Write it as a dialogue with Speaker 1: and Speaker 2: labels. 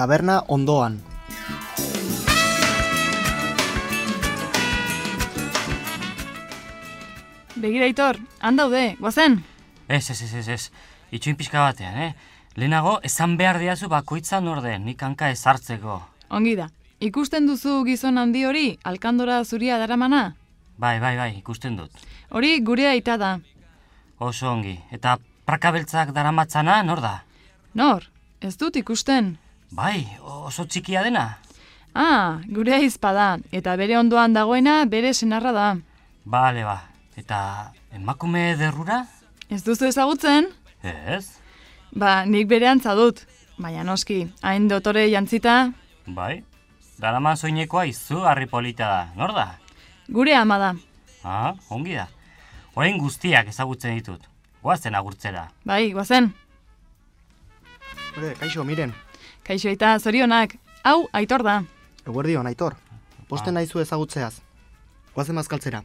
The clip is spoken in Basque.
Speaker 1: Taberna ondoan.
Speaker 2: Begira Aitor, han daude, guazen.
Speaker 3: Ez, ez, ez, ez, ez. Itxoin pixka batean, eh? Lehenago, esan behar diazu bakoitza norden, nik hanka ezartzeko.
Speaker 2: Ongi da. Ikusten duzu gizon handi hori, alkandora zuria daramana?
Speaker 3: Bai, bai, bai, ikusten dut.
Speaker 2: Hori gure aita da.
Speaker 3: Oso ongi. Eta prakabeltzak daramatzana, nor da?
Speaker 2: Nor, ez dut ikusten.
Speaker 3: Bai, oso txikia dena.
Speaker 2: Ah, gure aizpa da, eta bere ondoan dagoena bere senarra da.
Speaker 3: Bale, ba. Eta emakume derrura?
Speaker 2: Ez duzu ezagutzen?
Speaker 3: Ez.
Speaker 2: Ba, nik bere antza dut. Baina noski, hain dotore jantzita,
Speaker 3: Bai. Daraman soinekoa izu harri polita da, nor da?
Speaker 2: gure ama da.
Speaker 3: Ah, ongi da. Orain guztiak ezagutzen ditut. Goazen agurtzera.
Speaker 2: Bai, guazen.
Speaker 1: Hore, kaixo, miren.
Speaker 2: Kaixo eta zorionak, hau aitor da.
Speaker 1: Eguerdion, aitor. Posten naizu ezagutzeaz. Goazen mazkaltzera.